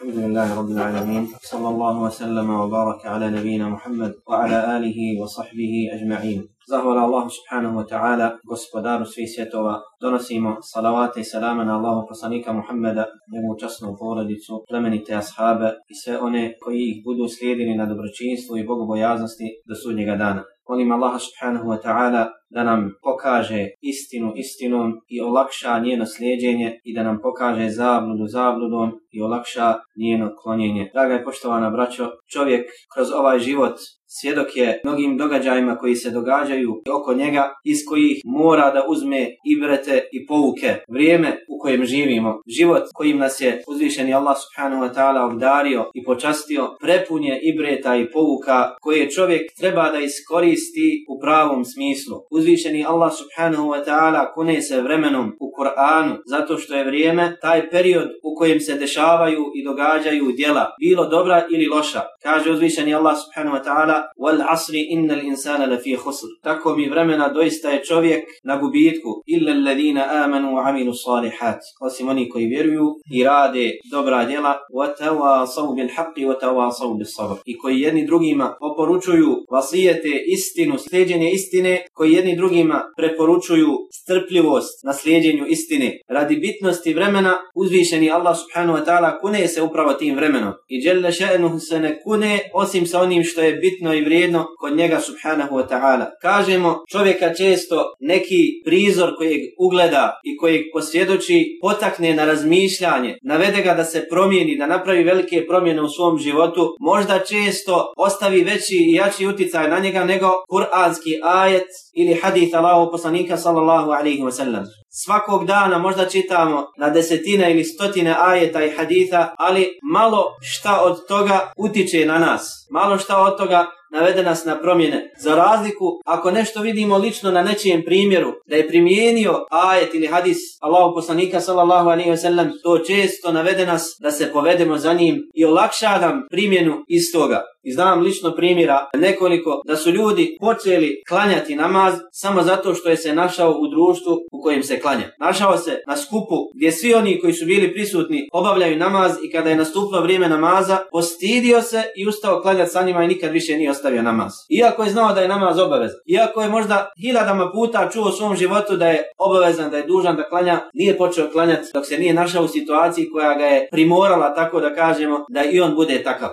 الحمد لله رب العالمين صلى الله وسلم وبارك على نبينا محمد وعلى آله وصحبه أجمعين Zahvala Allahu subhanahu wa ta'ala, gospodaru svih svjetova, donosimo salavate i salama na Allahu poslanika Muhammeda, njegovu časnu porodicu, plemenite ashabe i sve one koji ih budu slijedili na dobročinstvu i bogobojaznosti do sudnjega dana. Molim Allaha subhanahu wa ta'ala da nam pokaže istinu istinom i olakša njeno slijedjenje i da nam pokaže zabludu zabludom i olakša njeno klonjenje. Draga i poštovana braćo, čovjek kroz ovaj život svjedok je mnogim događajima koji se događaju oko njega, iz kojih mora da uzme ibrete i pouke. Vrijeme u kojem živimo, život kojim nas je uzvišeni Allah subhanahu wa ta'ala obdario i počastio, prepun je ibreta i pouka koje čovjek treba da iskoristi u pravom smislu. Uzvišeni Allah subhanahu wa ta'ala kune se vremenom u Kur'anu, zato što je vrijeme taj period u kojem se dešavaju i događaju djela, bilo dobra ili loša. Kaže uzvišeni Allah subhanahu wa ta'ala wal asri innal insana lafi khusr. Tako mi vremena doista je čovjek na gubitku illa alladhina amanu wa amilu salihat. Osim oni koji vjeruju i rade dobra djela wa tawasaw bil haqqi wa tawasaw bis sabr. I koji jedni drugima oporučuju vasijete istinu, sljeđenje istine, koji jedni drugima preporučuju strpljivost na sljeđenju istine. Radi bitnosti vremena uzvišeni Allah subhanahu wa ta'ala kune se upravo tim vremenom. I jalla še'nuhu se ne kune osim sa onim što je bitno i vrijedno kod njega subhanahu wa ta'ala. Kažemo čovjeka često neki prizor kojeg ugleda i kojeg posvjedoči potakne na razmišljanje, navede ga da se promijeni, da napravi velike promjene u svom životu, možda često ostavi veći i jači uticaj na njega nego kuranski ajet ili hadith Allahu poslanika sallallahu alaihi wa sallam. Svakog dana možda čitamo na desetine ili stotine ajeta i haditha, ali malo šta od toga utiče na nas. Malo šta od toga navede nas na promjene. Za razliku, ako nešto vidimo lično na nečijem primjeru, da je primijenio ajet ili hadis Allahu poslanika sallallahu alaihi wasallam, to često navede nas da se povedemo za njim i olakša nam primjenu istoga. I znam lično primjera nekoliko da su ljudi počeli klanjati namaz samo zato što je se našao u društvu u kojem se klanja. Našao se na skupu gdje svi oni koji su bili prisutni obavljaju namaz i kada je nastupilo vrijeme namaza, postidio se i ustao klanjati sa njima i nikad više nije ostavio namaz. Iako je znao da je namaz obavezan. Iako je možda hiljadama puta čuo u svom životu da je obavezan, da je dužan da klanja, nije počeo klanjati dok se nije našao u situaciji koja ga je primorala tako da kažemo da i on bude takav.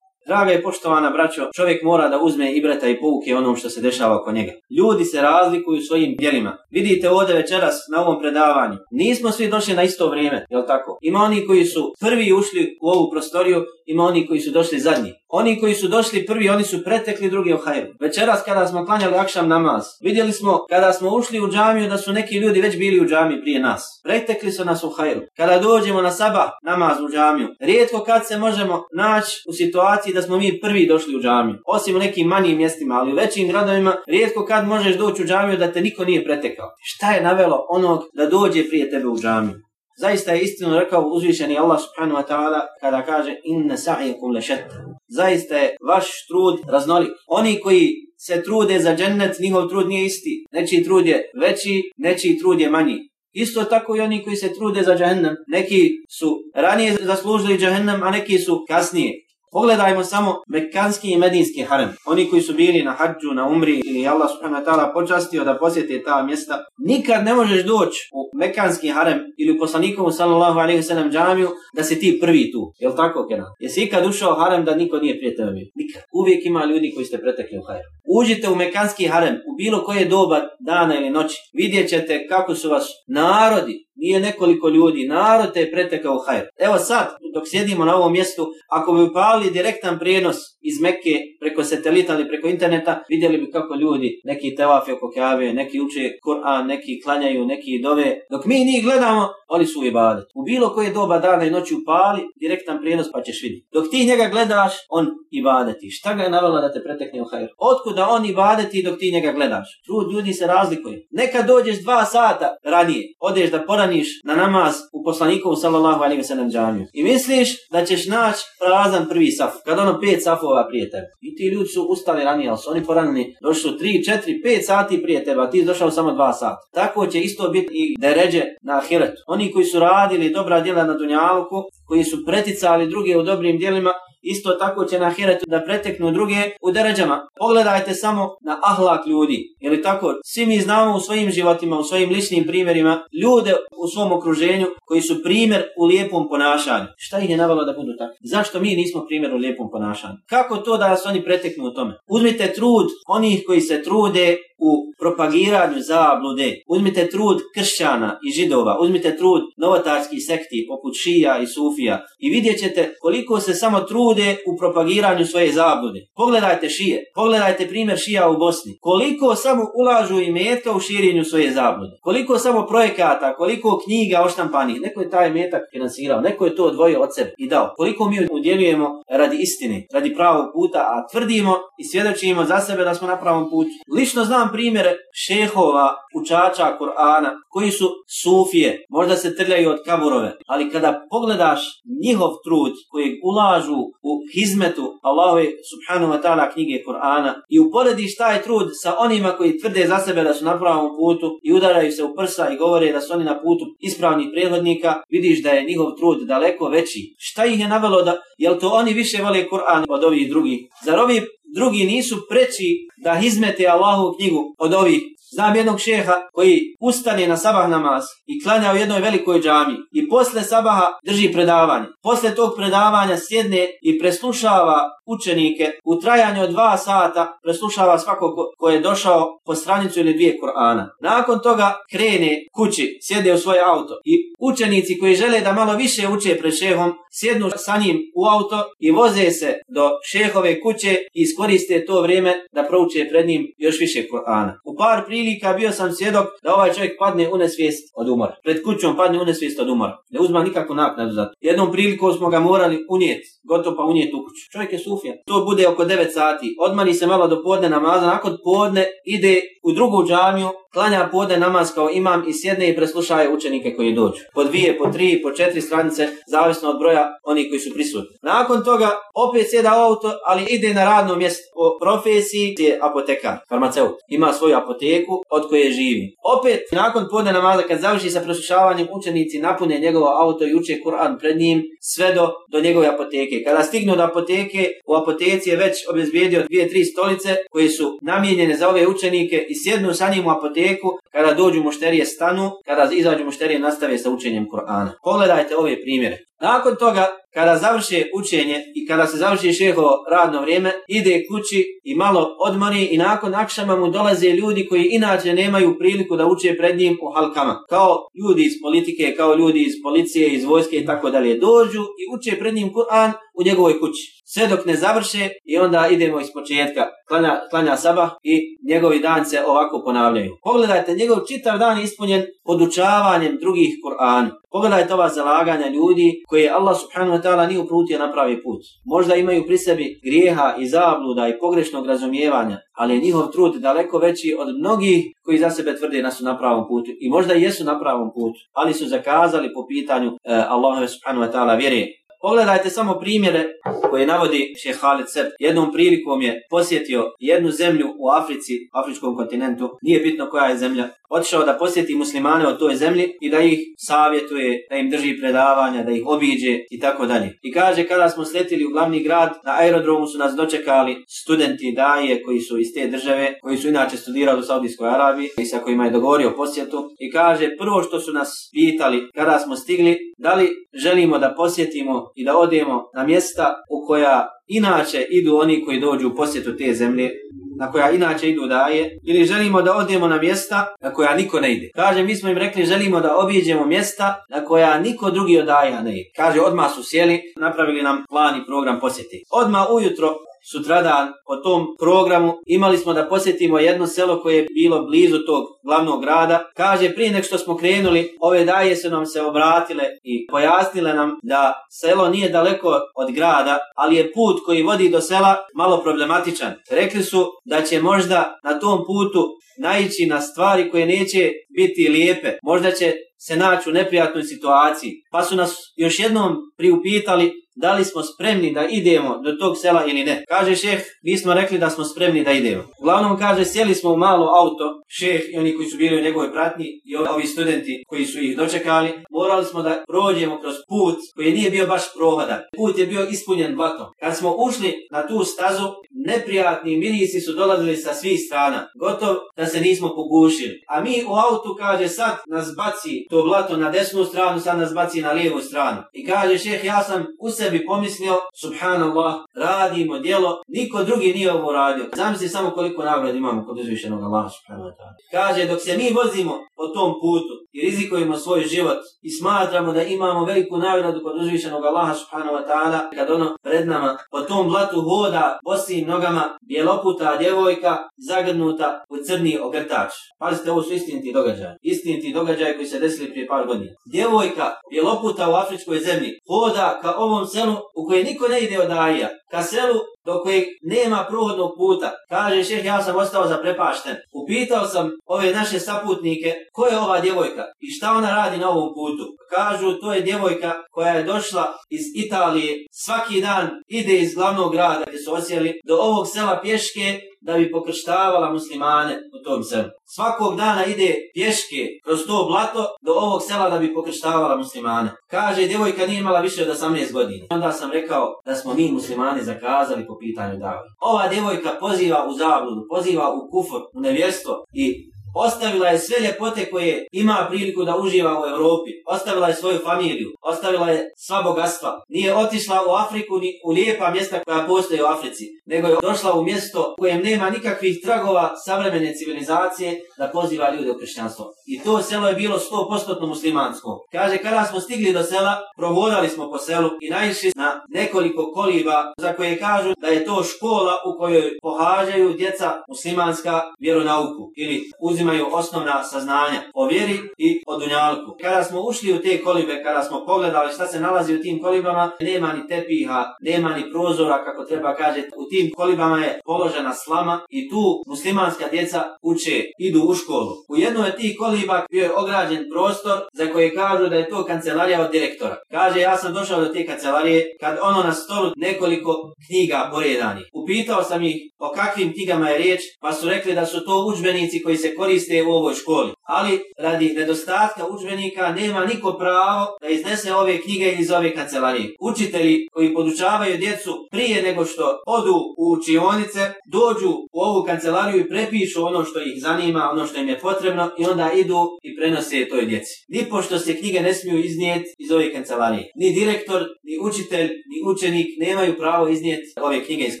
Draga i poštovana braćo, čovjek mora da uzme ibreta i pouke onom što se dešava oko njega. Ljudi se razlikuju svojim djelima. Vidite ovdje večeras na ovom predavanju. Nismo svi došli na isto vrijeme, jel tako? Ima oni koji su prvi ušli u ovu prostoriju, ima oni koji su došli zadnji. Oni koji su došli prvi, oni su pretekli drugi u hajru. Večeras kada smo klanjali akšam namaz, vidjeli smo kada smo ušli u džamiju da su neki ljudi već bili u džamiji prije nas. Pretekli su nas u hajru. Kada dođemo na sabah namaz u džamiju, rijetko kad se možemo naći u situaciji da smo mi prvi došli u džamiju. Osim u nekim manjim mjestima, ali u većim gradovima, rijetko kad možeš doći u džamiju da te niko nije pretekao. Šta je navelo onog da dođe prije tebe u džamiju? Zaista je istinu rekao uzvišeni Allah subhanahu wa ta'ala kada kaže inna sa'ijakum lešetta. Zaista je vaš trud raznolik. Oni koji se trude za džennet, njihov trud nije isti. Nečiji trud je veći, nečiji trud je manji. Isto tako i oni koji se trude za džahennem. Neki su ranije zaslužili džahennem, a neki su kasnije. Pogledajmo samo Mekanski i Medinski harem. Oni koji su bili na hađu, na umri ili Allah subhanahu wa ta'ala počastio da posjete ta mjesta. Nikad ne možeš doći u Mekanski harem ili u poslanikovu sallallahu alaihi sallam džamiju da si ti prvi tu. Jel tako Kenan? Jesi ikad ušao harem da niko nije prije tebe bio? Nikad. Uvijek ima ljudi koji ste pretekli u harem. Uđite u Mekanski harem u bilo koje doba dana ili noći. Vidjet ćete kako su vas narodi nije nekoliko ljudi, narod te je pretekao hajr. Evo sad, dok sjedimo na ovom mjestu, ako bi upali direktan prijenos iz Mekke preko satelita ili preko interneta, vidjeli bi kako ljudi, neki tevafi oko kjave, neki uče Kur'an, neki klanjaju, neki dove. Dok mi njih gledamo, oni su u ibadet. U bilo koje doba dana i noći upali, direktan prijenos pa ćeš vidjeti. Dok ti njega gledaš, on ibadeti. Šta ga je navela da te pretekne u hajr? Otkuda on ibadeti dok ti njega gledaš? Trud ljudi se razlikuje. Neka dođeš dva sata ranije, odeš da uraniš na namaz u poslanikovu sallallahu alaihi wa džamiju i misliš da ćeš naći prazan prvi saf, kada ono pet safova prije tebe. I ti ljudi su ustali ranije, ali su oni poranjeni, došli su 3, 4, 5 sati prije tebe, a ti došao samo 2 sata. Tako će isto biti i deređe na ahiretu. Oni koji su radili dobra djela na dunjalku, koji su preticali druge u dobrim djelima, isto tako će na ahiretu da preteknu druge u deređama. Pogledajte samo na ahlak ljudi. Je tako? Svi mi znamo u svojim životima, u svojim ličnim primjerima, ljude u svom okruženju koji su primjer u lijepom ponašanju. Šta ih je navalo da budu takvi? Zašto mi nismo primjer u lijepom ponašanju? Kako to da nas oni preteknu u tome? Uzmite trud onih koji se trude u propagiranju zablude. Uzmite trud kršćana i židova, uzmite trud novotarskih sekti poput šija i sufija i vidjet ćete koliko se samo trude u propagiranju svoje zablude. Pogledajte šije, pogledajte primjer šija u Bosni. Koliko samo ulažu i metka u širenju svoje zablude. Koliko samo projekata, koliko knjiga oštampanih. Neko je taj metak financirao, neko je to odvojio od sebe i dao. Koliko mi udjeljujemo radi istine, radi pravog puta, a tvrdimo i svjedočimo za sebe da smo na pravom putu. Lično znam primjere šehova, učača Kur'ana, koji su sufije, možda se trljaju od kaburove, ali kada pogledaš njihov trud koji ulažu u hizmetu Allahove subhanahu wa ta'ala knjige Kur'ana i uporediš taj trud sa onima koji tvrde za sebe da su na pravom putu i udaraju se u prsa i govore da su oni na putu ispravnih prethodnika, vidiš da je njihov trud daleko veći. Šta ih je navelo da, jel to oni više vole Kur'an od ovih drugih? Zar ovi drugi nisu preći da izmete Allahu knjigu od ovih. Znam jednog šeha koji ustane na sabah namaz i klanja u jednoj velikoj džami i posle sabaha drži predavanje. Posle tog predavanja sjedne i preslušava učenike u trajanju od dva sata, preslušava svakog ko je došao po stranicu ili dvije Kur'ana. Nakon toga krene kući, sjede u svoj auto i učenici koji žele da malo više uče pred šehom, sjednu sa njim u auto i voze se do šehove kuće i iskoriste to vrijeme da prouče pred njim još više Kur'ana. U par prilika bio sam svjedok da ovaj čovjek padne u nesvijest od umora. Pred kućom padne u nesvijest od umora. Ne uzma nikakvu naknadu za to. Jednom prilikom smo ga morali unijeti, gotovo pa unijeti u kuću. Čovjek je sufija. To bude oko 9 sati. Odmani se malo do podne namaza, nakon podne ide u drugu džamiju, klanja podne namaz kao imam i sjedne i preslušaje učenike koji dođu. Po dvije, po tri, po četiri stranice, zavisno od broja oni koji su prisutni. Nakon toga opet sjeda auto, ali ide na radno mjesto. Po profesiji je apotekar, farmaceut. Ima svoju apoteku od koje živi. Opet, nakon podne namaza, kad završi sa preslušavanjem, učenici napune njegovo auto i uče Kur'an pred njim sve do, do njegove apoteke. Kada stignu do apoteke, u apoteci je već obezbijedio dvije, tri stolice koje su namijenjene za ove učenike i sjednu sa njim u apoteku. Kada dođu mušterije stanu, kada izađu mušterije nastave sa učenjem Kur'ana. Pogledajte ove primjere. Nakon toga, kada završe učenje i kada se završi šehovo radno vrijeme, ide kući i malo odmori i nakon akšama mu dolaze ljudi koji inače nemaju priliku da uče pred njim u halkama. Kao ljudi iz politike, kao ljudi iz policije, iz vojske i tako dalje. Dođu i uče pred njim Kur'an u njegovoj kući. Sve dok ne završe i onda idemo iz početka. Klanja, klanja sabah i njegovi dan se ovako ponavljaju. Pogledajte, njegov čitav dan je ispunjen podučavanjem drugih Kur'ana. Pogledajte ova zalaganja ljudi koje Allah subhanahu ta'ala nije uprutio na pravi put. Možda imaju pri sebi grijeha i zabluda i pogrešnog razumijevanja, ali je njihov trud daleko veći od mnogih koji za sebe tvrde da su na pravom putu. I možda jesu na pravom putu, ali su zakazali po pitanju eh, Allaha subhanahu wa ta'ala vjerije. Pogledajte samo primjere koje navodi šeh Khalid Seb. Jednom prilikom je posjetio jednu zemlju u Africi, afričkom kontinentu, nije bitno koja je zemlja, otišao da posjeti muslimane od toj zemlji i da ih savjetuje, da im drži predavanja, da ih obiđe i tako dalje. I kaže kada smo sletili u glavni grad, na aerodromu su nas dočekali studenti daje koji su iz te države, koji su inače studirali u Saudijskoj Arabiji i sa kojima je dogovorio posjetu. I kaže prvo što su nas pitali kada smo stigli, da li želimo da posjetimo i da odemo na mjesta u koja inače idu oni koji dođu u posjetu te zemlje, na koja inače idu daje, ili želimo da odemo na mjesta na koja niko ne ide. Kaže, mi smo im rekli, želimo da obiđemo mjesta na koja niko drugi od daja ne ide. Kaže, odmah su sjeli, napravili nam plan i program posjeti. Odmah ujutro sutradan po tom programu imali smo da posjetimo jedno selo koje je bilo blizu tog glavnog grada. Kaže, prije nek što smo krenuli, ove daje su nam se obratile i pojasnile nam da selo nije daleko od grada, ali je put koji vodi do sela malo problematičan. Rekli su da će možda na tom putu naići na stvari koje neće biti lijepe. Možda će se naći u neprijatnoj situaciji. Pa su nas još jednom priupitali da li smo spremni da idemo do tog sela ili ne. Kaže šeh, mi smo rekli da smo spremni da idemo. Uglavnom kaže, sjeli smo u malo auto, šeh i oni koji su bili u njegovoj pratnji i ovi studenti koji su ih dočekali, morali smo da prođemo kroz put koji nije bio baš prohodan. Put je bio ispunjen blatom. Kad smo ušli na tu stazu, neprijatni mirisi su dolazili sa svih strana. Gotov da se nismo pogušili. A mi u autu, kaže, sad nas baci to blato na desnu stranu, sad nas baci na lijevu stranu. I kaže šeh, ja sam u sebi pomislio, subhanallah, radimo djelo, niko drugi nije ovo radio. Zamisli samo koliko nagrada imamo kod uzvišenog Allaha subhanahu wa ta'ala. Kaže, dok se mi vozimo po tom putu i rizikujemo svoj život i smatramo da imamo veliku nagradu kod uzvišenog Allaha subhanahu wa ta'ala, kad ono pred nama po tom blatu hoda bosim nogama bijeloputa djevojka zagrnuta u crni ogrtač. Pazite, ovo su istiniti događaj. Istiniti događaj koji se desili prije par godina. Djevojka bijeloputa u afričkoj zemlji hoda ka ovom selu u koje niko ne ide od Aija, ka selu do kojeg nema prohodnog puta. Kaže šeh, ja sam ostao zaprepašten. Upitao sam ove naše saputnike, ko je ova djevojka i šta ona radi na ovom putu. Kažu, to je djevojka koja je došla iz Italije, svaki dan ide iz glavnog grada gdje su osjeli do ovog sela pješke da bi pokrštavala muslimane u tom selu. Svakog dana ide pješke kroz to blato do ovog sela da bi pokrštavala muslimane. Kaže, djevojka nije imala više od 18 godina. Onda sam rekao da smo mi muslimani zakazali po pitanju davi. Ova djevojka poziva u zabludu, poziva u kufor, u nevjerstvo i Ostavila je sve ljepote koje ima priliku da uživa u Europi. Ostavila je svoju familiju. Ostavila je sva bogatstva. Nije otišla u Afriku ni u lijepa mjesta koja postoje u Africi. Nego je došla u mjesto u kojem nema nikakvih tragova savremene civilizacije da poziva ljude u kršćanstvo. I to selo je bilo 100% muslimansko. Kaže, kada smo stigli do sela, prohodali smo po selu i naišli na nekoliko koliba za koje kažu da je to škola u kojoj pohađaju djeca muslimanska vjeronauku ili uzim uzimaju osnovna saznanja o vjeri i o dunjalku. Kada smo ušli u te kolibe, kada smo pogledali šta se nalazi u tim kolibama, nema ni tepiha, nema ni prozora, kako treba kaže. U tim kolibama je položena slama i tu muslimanska djeca uče, idu u školu. U jednoj od tih koliba bio je ograđen prostor za koje kažu da je to kancelarija od direktora. Kaže, ja sam došao do te kancelarije kad ono na stolu nekoliko knjiga poredani. Upitao sam ih o kakvim knjigama je riječ, pa su rekli da su to udžbenici koji se koriste koriste u ovoj školi. Ali radi nedostatka udžbenika nema niko pravo da iznese ove knjige iz ove kancelarije. Učitelji koji podučavaju djecu prije nego što odu u učionice, dođu u ovu kancelariju i prepišu ono što ih zanima, ono što im je potrebno i onda idu i prenose toj djeci. Ni pošto se knjige ne smiju iznijeti iz ove kancelarije. Ni direktor, ni učitelj, ni učenik nemaju pravo iznijeti ove knjige iz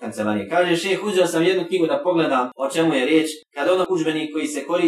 kancelarije. Kaže šeh, uzeo sam jednu knjigu da pogledam o čemu je riječ, kad ono udžbenik koji se koristi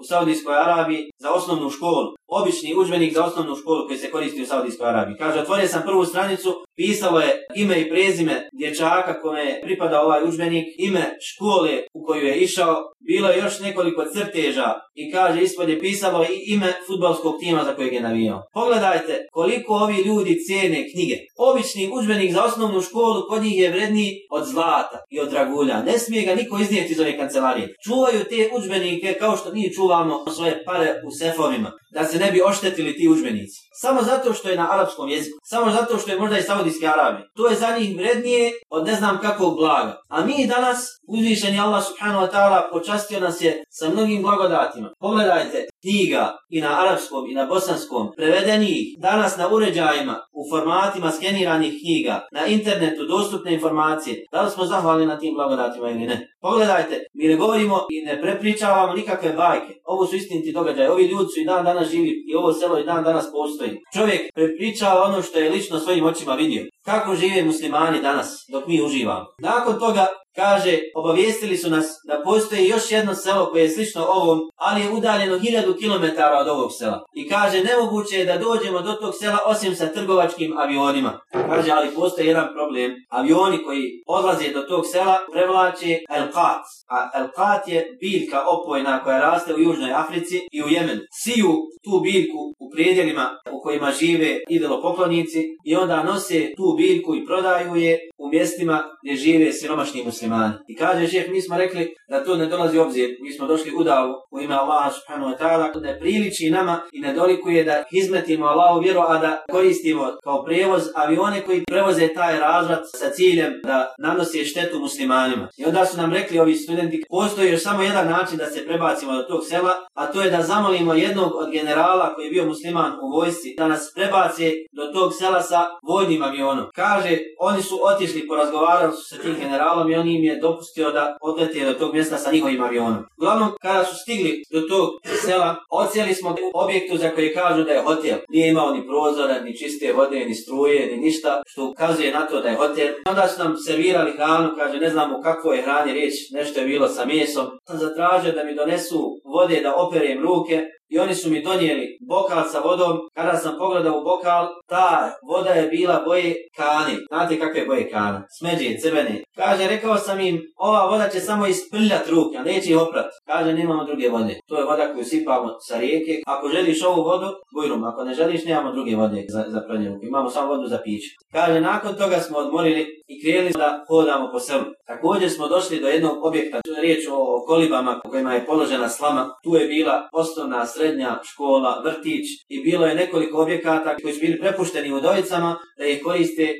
u Saudijskoj Arabiji za osnovnu školu, obični udžbenik za osnovnu školu koji se koristi u Saudijskoj Arabiji. Kaže, otvorio sam prvu stranicu, pisalo je ime i prezime dječaka kome je pripadao ovaj udžbenik, ime škole u koju je išao, bilo je još nekoliko crteža i kaže, ispod je pisalo i ime futbolskog tima za kojeg je navijao. Pogledajte koliko ovi ljudi cijene knjige. Obični udžbenik za osnovnu školu kod njih je vredniji od zlata i od dragulja. Ne smije ga niko iznijeti iz ove kancelarije. Čuvaju te udžbenike kao što mi čuvamo svoje pare u sefovima da se ne bi oštetili ti udžbenici. Samo zato što je na arapskom jeziku. Samo zato što je možda i Saudijski Arabi. To je za njih vrednije od ne znam kakvog blaga. A mi danas, uzvišeni Allah subhanahu wa ta'ala, počastio nas je sa mnogim blagodatima. Pogledajte, knjiga i na arapskom i na bosanskom, prevedenih danas na uređajima, u formatima skeniranih knjiga, na internetu dostupne informacije. Da li smo zahvalni na tim blagodatima ili ne? Pogledajte, mi ne govorimo i ne prepričavamo nikakve bajke. Ovo su istiniti događaje. Ovi ljudi su i dan danas živi i ovo selo i dan danas postoji. Čovjek prepričava ono što je lično svojim očima vidio. Kako žive muslimani danas dok mi uživamo. Nakon toga Kaže, obavijestili su nas da postoji još jedno selo koje je slično ovom, ali je udaljeno hiljadu km od ovog sela. I kaže, nemoguće je da dođemo do tog sela osim sa trgovačkim avionima. Kaže, ali postoji jedan problem. Avioni koji odlaze do tog sela prevlače elkat. A elkat je biljka opojna koja raste u Južnoj Africi i u Jemenu. Siju tu biljku u predjelima u kojima žive idolopoklonici i onda nose tu biljku i prodaju je u mjestima gdje žive siromašni muslimani. I kaže šef, mi smo rekli da to ne dolazi obzir. Mi smo došli u davu u ime Allaha subhanahu wa ta'ala, ne priliči nama i ne dolikuje da izmetimo Allahu vjeru, a da koristimo kao prijevoz avione koji prevoze taj razvrat sa ciljem da nanose štetu muslimanima. I onda su nam rekli ovi studenti, postoji još samo jedan način da se prebacimo do tog sela, a to je da zamolimo jednog od generala koji je bio musliman u vojsci, da nas prebace do tog sela sa vojnim avionom. Kaže, oni su otišli, porazgovarali su sa tim generalom i on im je dopustio da odlete do tog mjesta sa njihovim avionom. Uglavnom, kada su stigli do tog sela, ocijeli smo u objektu za koji kažu da je hotel. Nije imao ni prozora, ni čiste vode, ni struje, ni ništa, što ukazuje na to da je hotel. Onda su nam servirali hranu, kaže, ne znamo kakvo je hrani riječ, nešto je bilo sa mesom. Sam zatražio da mi donesu vode da operem ruke, i oni su mi donijeli bokal sa vodom. Kada sam pogledao u bokal, ta voda je bila boje kane. Znate kakve boje kana? Smeđe, crvene. Kaže, rekao sam im, ova voda će samo isprljati ruke, a neće ih oprat. Kaže, nemamo druge vode. To je voda koju sipamo sa rijeke. Ako želiš ovu vodu, bujrum. Ako ne želiš, nemamo druge vode za, za ruke. Imamo samo vodu za piće. Kaže, nakon toga smo odmorili i krenuli da hodamo po selu. Također smo došli do jednog objekta. Riječ o kolibama kojima je položena slama. Tu je bila osnovna srednja škola, vrtić i bilo je nekoliko objekata koji su bili prepušteni u dojicama da ih koriste,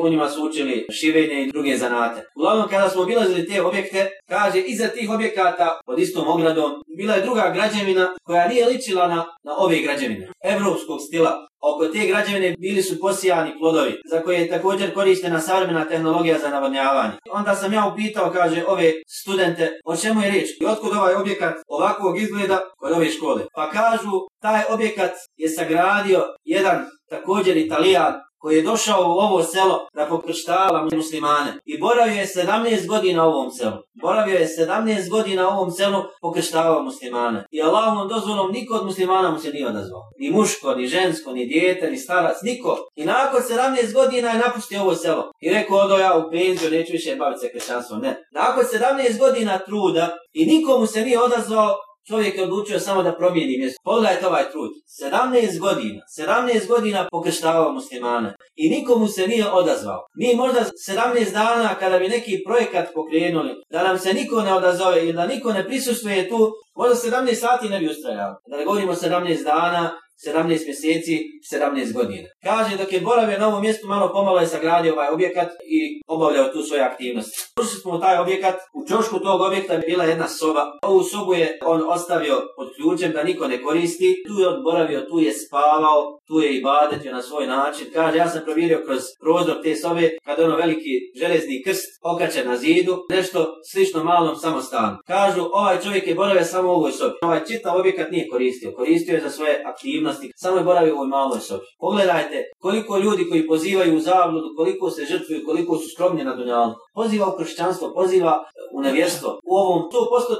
u njima su učili šivenje i druge zanate. Uglavnom kada smo obilazili te objekte, kaže iza tih objekata pod istom ogradom bila je druga građevina koja nije ličila na, na ove građevine. Evropskog stila. Oko te građevine bili su posijani plodovi, za koje je također korištena savremena tehnologija za navodnjavanje. Onda sam ja upitao, kaže, ove studente, o čemu je riječ i otkud ovaj objekat ovakvog izgleda kod ove škole. Pa kažu, taj objekat je sagradio jedan također italijan koji je došao u ovo selo da pokrštava muslimane. I boravio je 17 godina u ovom selu. Boravio je 17 godina u ovom selu pokrštavao muslimane. I Allahom dozvolom niko od muslimana mu se nije odazvao. Ni muško, ni žensko, ni dijete, ni starac, niko. I nakon 17 godina je napustio ovo selo. I rekao, odo ja u penziju, neću više baviti se kršćanstvom. Ne. Nakon 17 godina truda i nikomu se nije odazvao, Čovjek je odlučio samo da promijeni mjesto. Pogledajte ovaj trud. 17 godina. 17 godina pokrštavao muslimane. I nikomu se nije odazvao. Mi možda 17 dana kada bi neki projekat pokrenuli, da nam se niko ne odazove ili da niko ne prisustuje tu, možda 17 sati ne bi ustrajao. Da ne govorimo 17 dana 17 mjeseci, 17 godina. Kaže, dok je boravio na ovom mjestu, malo pomalo je sagradio ovaj objekat i obavljao tu svoje aktivnosti. Ušli smo u taj objekat, u čošku tog objekta je bila jedna soba. Ovu sobu je on ostavio pod ključem da niko ne koristi. Tu je on boravio, tu je spavao, tu je i badetio na svoj način. Kaže, ja sam provjerio kroz prozor te sobe, kada ono veliki železni krst okačen na zidu, nešto slično malom samostanu. Kažu, ovaj čovjek je boravio samo u ovoj sobi. Ovaj čitav objekat nije koristio. Koristio je za svoje aktivnosti samo je boravio u ovoj maloj sobi. Pogledajte koliko ljudi koji pozivaju u zabludu, koliko se žrtvuju, koliko su skromni na dunjalu. Poziva u kršćanstvo, poziva u nevjerstvo. U ovom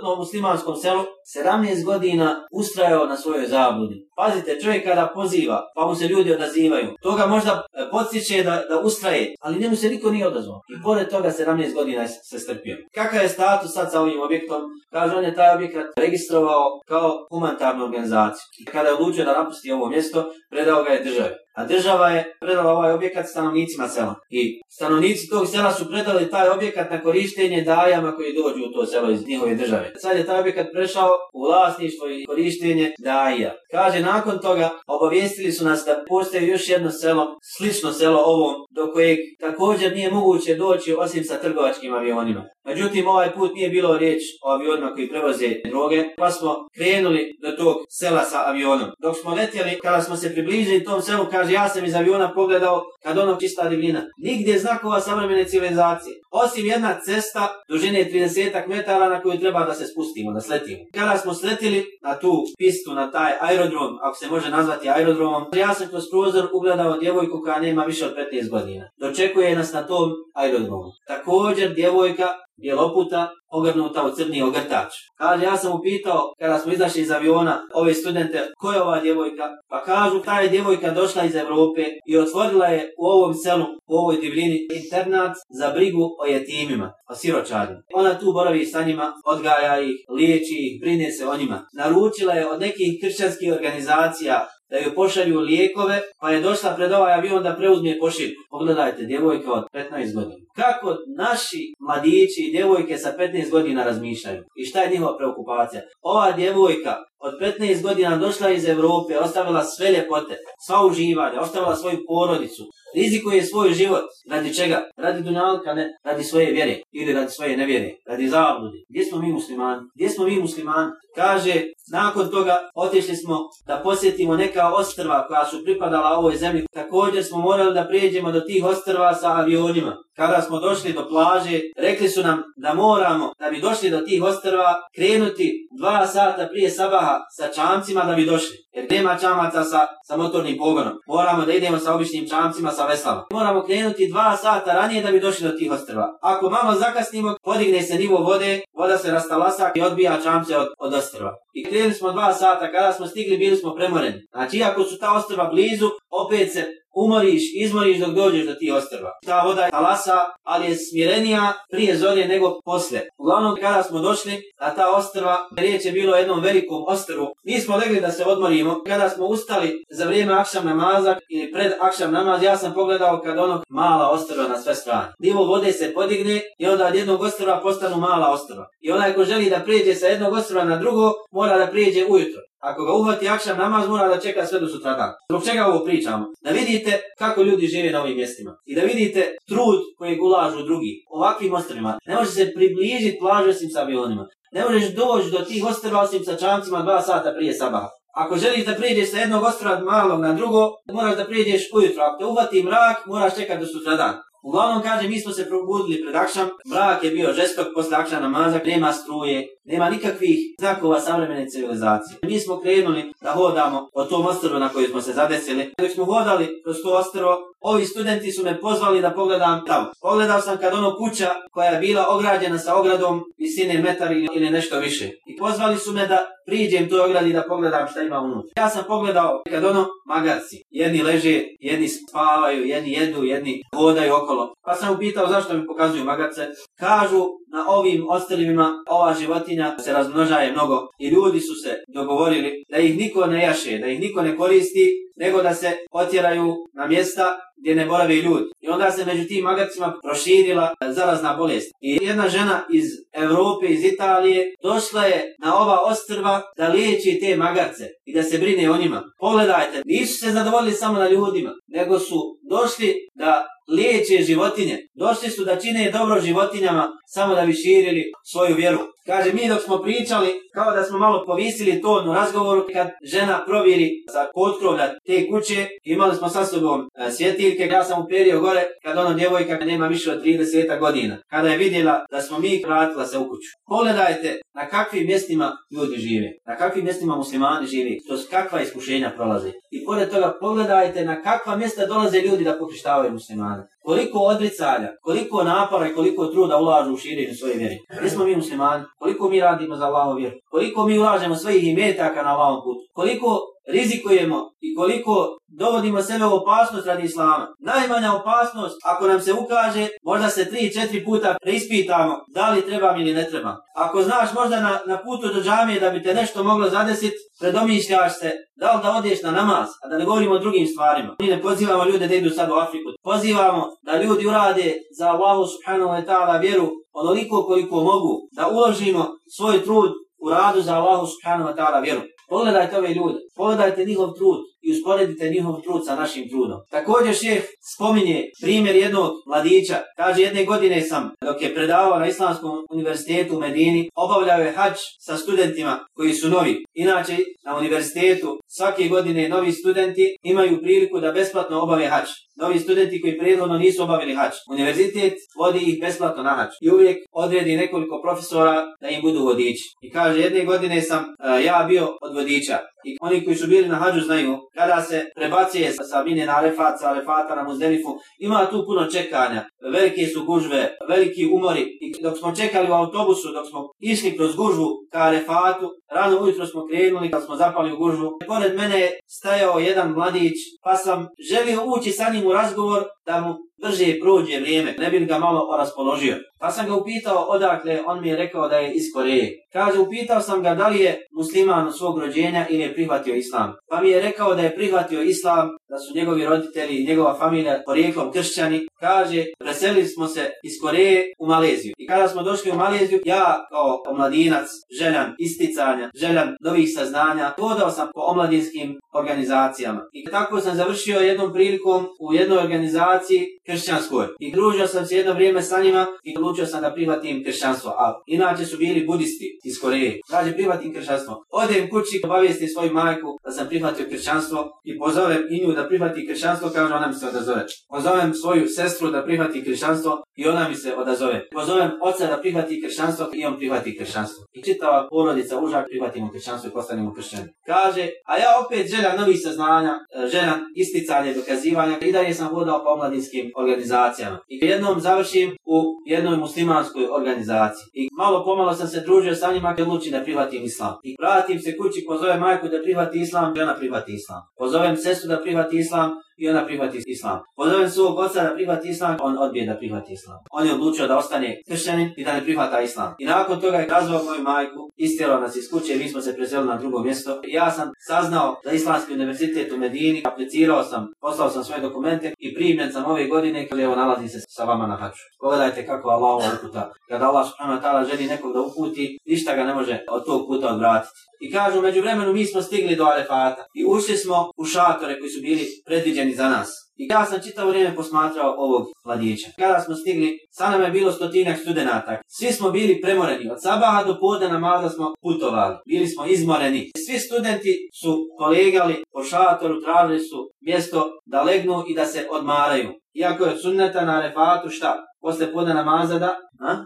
100% muslimanskom selu 17 godina ustrajao na svojoj zabludi. Pazite, čovjek kada poziva, pa mu se ljudi odazivaju, toga možda e, podsjeće da, da ustraje, ali njemu se niko nije odazvao. I pored toga 17 godina se strpio. Kakav je status sad sa ovim objektom? Kaže, on je taj objekat registrovao kao humanitarnu organizaciju. I kada je odlučio da ovo mjesto, predao ga je državi a država je predala ovaj objekat stanovnicima sela. I stanovnici tog sela su predali taj objekat na korištenje dajama koji dođu u to selo iz njihove države. Sad je taj objekat prešao u vlasništvo i korištenje daja. Kaže, nakon toga obavijestili su nas da postoji još jedno selo, slično selo ovom, do kojeg također nije moguće doći osim sa trgovačkim avionima. Međutim, ovaj put nije bilo riječ o avionima koji prevoze droge, pa smo krenuli do tog sela sa avionom. Dok smo letjeli, kada smo se približili tom selu, kaže, ja sam iz aviona pogledao kad ono čista divljina. Nigdje znakova savremene civilizacije. Osim jedna cesta dužine 30 metara na koju treba da se spustimo, da sletimo. Kada smo sletili na tu pistu, na taj aerodrom, ako se može nazvati aerodromom, ja sam kroz prozor ugledao djevojku koja nema više od 15 godina. Dočekuje nas na tom aerodromu. Također djevojka bijeloputa, ogrnuta u crni ogrtač. Kaže, ja sam upitao, kada smo izašli iz aviona, ove studente, ko je ova djevojka? Pa kažu, ta je djevojka došla iz Europe i otvorila je u ovom selu, u ovoj divljini, internat za brigu o jetimima, o siročarima. Ona tu boravi sa njima, odgaja ih, liječi ih, brine se o njima. Naručila je od nekih kršćanskih organizacija da joj pošalju lijekove, pa je došla pred ovaj avion da preuzme pošilj. Pogledajte, djevojka od 15 godina. Kako naši mladići i djevojke sa 15 godina razmišljaju i šta je njihova preokupacija? Ova djevojka od 15 godina došla iz Europe, ostavila sve ljepote, sva uživanja, ostavila svoju porodicu, rizikuje svoj život. Radi čega? Radi dunjalka, ne? Radi svoje vjere ili radi svoje nevjere, radi zabludi. Gdje smo mi muslimani? Gdje smo mi muslimani? Kaže, nakon toga otišli smo da posjetimo neka ostrva koja su pripadala ovoj zemlji. Također smo morali da prijeđemo do tih ostrva sa avionima. Kada smo došli do plaže, rekli su nam da moramo, da bi došli do tih ostrva, krenuti dva sata prije sabaha sa čamcima da bi došli. Jer nema čamaca sa, sa motornim pogonom. Moramo da idemo sa običnim čamcima sa veslama. Moramo krenuti dva sata ranije da bi došli do tih ostrva. Ako malo zakasnimo, podigne se nivo vode, voda se rastalasa i odbija čamce od, od ostrva. I krenuli smo dva sata, kada smo stigli bili smo premoreni. Znači, ako su ta ostrva blizu, opet se umoriš, izmoriš dok dođeš do tih ostrva. Ta voda je talasa, ali je smirenija prije zorje nego posle. Uglavnom, kada smo došli na ta ostrva, riječ je bilo o jednom velikom ostrvu. Mi smo legli da se odmorimo. Kada smo ustali za vrijeme akšam namaza ili pred akšam namaz, ja sam pogledao kad onog mala ostrva na sve strane. Nivo vode se podigne i onda od jednog ostrva postanu mala ostrva. I onaj ko želi da prijeđe sa jednog ostrva na drugo, mora da prijeđe ujutro. Ako ga uhvati akšam namaz, mora da čeka sve do sutradan. Zbog čega ovo pričamo? Da vidite kako ljudi žive na ovim mjestima. I da vidite trud kojeg ulažu drugi. Ovakvim ostrvima. Ne može se približiti plažu osim sa avionima. Ne možeš doći do tih ostrva osim sa čamcima dva sata prije sabaha. Ako želiš da prijeđeš sa jednog ostrva malog na drugo, moraš da prijeđeš ujutro. Ako te uhvati mrak, moraš čekati do sutradan. Uglavnom kaže, mi smo se probudili pred akšam, mrak je bio žestok posle akšam namaza, nema struje, nema nikakvih znakova savremene civilizacije. Mi smo krenuli da hodamo po tom ostrvu na kojem smo se zadesili. Dok smo hodali kroz to ostrvo, ovi studenti su me pozvali da pogledam tamo. Pogledao sam kad ono kuća koja je bila ograđena sa ogradom visine metar ili nešto više. I pozvali su me da priđem toj ogradi da pogledam šta ima unutra. Ja sam pogledao kad ono magarci. Jedni leže, jedni spavaju, jedni jedu, jedni hodaju okolo. Pa sam upitao zašto mi pokazuju magarce. Kažu na ovim ostrvima ova životinja se razmnožaje mnogo i ljudi su se dogovorili da ih niko ne jaše, da ih niko ne koristi, nego da se otjeraju na mjesta gdje ne borave ljudi. I onda se među tim magarcima proširila zarazna bolest. I jedna žena iz Europe, iz Italije, došla je na ova ostrva da liječi te magarce i da se brine o njima. Pogledajte, nisu se zadovoljili samo na ljudima, nego su došli da liječe životinje. Došli su da čine dobro životinjama samo da bi širili svoju vjeru. Kaže, mi dok smo pričali, kao da smo malo povisili ton u razgovoru, kad žena provjeri za potkrovlja te kuće, imali smo sa sobom e, svjetiljke, ja sam uperio gore, kad ono djevojka nema više od 30 godina. Kada je vidjela da smo mi vratila se u kuću. Pogledajte na kakvim mjestima ljudi žive, na kakvim mjestima muslimani žive, to kakva iskušenja prolaze. I pored toga pogledajte na kakva mjesta dolaze ljudi da pokrištavaju Koliko odricanja, koliko napora i koliko truda ulažu u širenju svoje vjere. Gdje smo mi muslimani? Koliko mi radimo za Allahom vjeru? Koliko mi ulažemo svojih imetaka na Allahom putu? Koliko rizikujemo i koliko dovodimo sebe u opasnost radi Islama. Najmanja opasnost, ako nam se ukaže, možda se tri, četiri puta preispitamo da li trebam ili ne trebam. Ako znaš možda na, na putu do džamije da bi te nešto moglo zadesiti, predomišljaš se da li da odeš na namaz, a da ne govorimo o drugim stvarima. Mi ne pozivamo ljude da idu sad u Afriku. Pozivamo da ljudi urade za Allahu subhanahu wa ta'ala vjeru onoliko koliko mogu, da uložimo svoj trud u radu za Allahu subhanahu wa ta'ala vjeru. Pogledajte ove ljude, pogledajte njihov trud i usporedite njihov trud sa našim trudom. Također šef spominje primjer jednog mladića. Kaže jedne godine sam, dok je predavao na Islamskom univerzitetu u Medini, obavljao je hač sa studentima koji su novi. Inače, na univerzitetu svake godine novi studenti imaju priliku da besplatno obave hač. Novi studenti koji prijedlodno nisu obavili hač. Univerzitet vodi ih besplatno na hač. I uvijek odredi nekoliko profesora da im budu vodiči. I kaže, jedne godine sam uh, ja bio od vodiča. I oni koji su bili na hađu znaju, kada se prebacuje sa Mine na Arefat, sa Arefata na Muzdelifu, ima tu puno čekanja, velike su gužve, veliki umori i dok smo čekali u autobusu, dok smo išli kroz gužvu ka refatu, rano ujutro smo krenuli kad smo zapali u gužvu. Pored mene je stajao jedan mladić, pa sam želio ući sa njim u razgovor da mu brže prođe vrijeme, ne bi ga malo raspoložio. Pa sam ga upitao odakle, on mi je rekao da je iz Koreje. Kaže, upitao sam ga da li je musliman od svog rođenja ili je prihvatio islam. Pa mi je rekao da je prihvatio islam, da su njegovi roditelji i njegova familija porijeklom kršćani. Kaže, preselili smo se iz Koreje u Maleziju. I kada smo došli u Maleziju, ja kao omladinac, željan isticanja, željan novih saznanja, hodao sam po omladinskim organizacijama. I tako sam završio jednom prilikom u jednoj organizaciji kršćanskoj. I družio sam se jedno vrijeme sa njima i odlučio sam da prihvatim kršćanstvo. A inače su bili budisti iz Koreje. Kaže prihvatim kršćanstvo. Odem kući, obavijestim svoju majku da sam prihvatio kršćanstvo i pozovem i nju da prihvati kršćanstvo, kaže ona mi se odazove. Pozovem svoju sestru da prihvati kršćanstvo i ona mi se odazove. Pozovem oca da prihvati kršćanstvo i on prihvati kršćanstvo. I čitava porodica užak prihvatimo kršćanstvo i postanemo kršćani. Kaže, a ja opet željam novih saznanja, e, željam isticanje, dokazivanja i dalje sam hodao po omladinskim organizacijama. I jednom završim u jednoj muslimanskoj organizaciji. I malo pomalo sam se družio sa njima kad odlučim da prihvatim islam. I vratim se kući, pozovem majku da prihvati islam i ona prihvati islam. Pozovem sestru da prihvati islam i ona prihvati islam. Pozovem svog oca da prihvati islam, on odbije da prihvati islam. On je odlučio da ostane kršćanin i da ne prihvata islam. I nakon toga je razvao moju majku, istjerao nas iz kuće, mi smo se preselili na drugo mjesto. Ja sam saznao za Islamski univerzitet u Medini, aplicirao sam, poslao sam svoje dokumente i primljen sam ove godine kada evo nalazi se sa vama na haču. Pogledajte kako Allah ovo uputa. Kada Allah subhanahu wa ta'ala želi nekog da uputi, ništa ga ne može od tog puta odvratiti. I kažu, među vremenu mi smo stigli do Arefata i ušli smo u šatore koji su bili predviđeni za nas. I ja sam čitavo vrijeme posmatrao ovog mladića. Kada smo stigli, sa nama je bilo stotinak studenata. Svi smo bili premoreni. Od sabaha do podne namaza smo putovali. Bili smo izmoreni. Svi studenti su kolegali po šatoru, tražili su mjesto da legnu i da se odmaraju. Iako je od sunneta na refatu šta? Posle podne namaza da? A?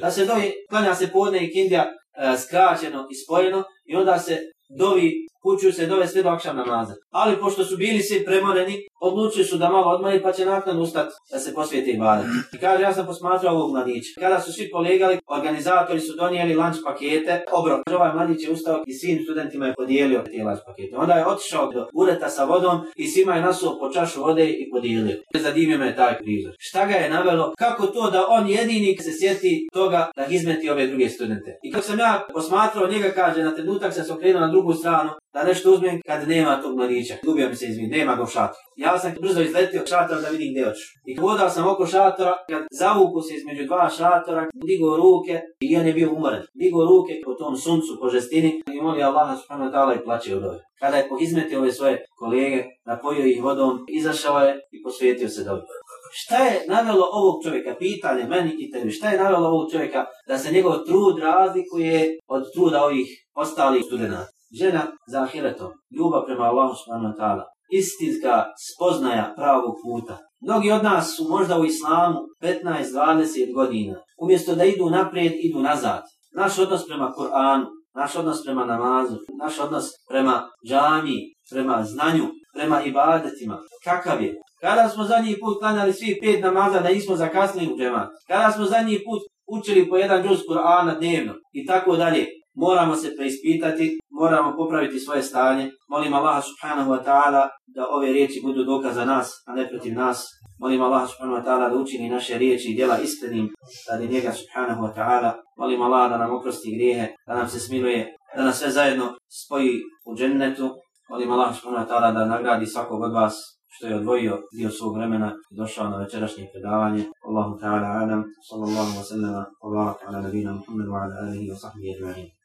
Da se doji, klanja se podne i kindija e, skraćeno i spojeno i onda se dovi, kuću se dove sve do akšam namaza. Ali pošto su bili svi premoreni, odlučili su da malo odmori pa će nakon ustati da se posvijete i bade. I kaže, ja sam posmatrao ovog mladića. Kada su svi polegali, organizatori su donijeli lunch pakete, obrok. Ovaj mladić je ustao i svim studentima je podijelio te lunch pakete. Onda je otišao do ureta sa vodom i svima je nasuo po čašu vode i podijelio. Zadivio me taj prizor. Šta ga je navelo? Kako to da on jedini se sjeti toga da izmeti ove druge studente? I kako sam ja posmatrao njega, kaže, na trenutak sam se okrenuo na drugu stranu, da nešto uzmem kad nema tog mladića. Gubio mi se izvin, nema ga u šatoru. Ja sam brzo izletio šatora da vidim gdje hoću. I hodao sam oko šatora, kad zavuku se između dva šatora, digao ruke i on je bio umoran. Digao ruke po tom suncu, po žestini i molio Allaha subhanahu wa ta'ala i plaće od ove. Kada je izmetio ove svoje kolege, napojio ih vodom, izašao je i posvetio se dobro. Šta je navelo ovog čovjeka, pitanje meni i tebi, šta je navelo ovog čovjeka da se njegov trud razlikuje od truda ovih ostalih studenta? Žena za ahiretom, ljubav prema Allahu subhanahu wa ta'ala, istinska spoznaja pravog puta. Mnogi od nas su možda u islamu 15-20 godina. Umjesto da idu naprijed, idu nazad. Naš odnos prema Kur'anu, naš odnos prema namazu, naš odnos prema džami, prema znanju, prema ibadetima. Kakav je? Kada smo zadnji put klanjali svi pet namaza da nismo zakasnili u džemat? Kada smo zadnji put učili po jedan džuz Kur'ana dnevno i tako dalje? Moramo se preispitati, moramo popraviti svoje stanje. Molim Allah subhanahu wa ta'ala da ove riječi budu dokaz za nas, a ne protiv nas. Molim Allah subhanahu wa ta'ala da učini naše riječi i djela iskrenim radi njega subhanahu wa ta'ala. Molim Allah da nam oprosti grijehe, da nam se smiluje, da nas sve zajedno spoji u džennetu. Molim Allah subhanahu wa ta'ala da nagradi svakog od vas što je odvojio dio svog vremena i došao na večerašnje predavanje. Allahu ta'ala alam, sallallahu wa sallama, wa baraka ala nabina Muhammedu ala alihi wa sahbihi ajma'in.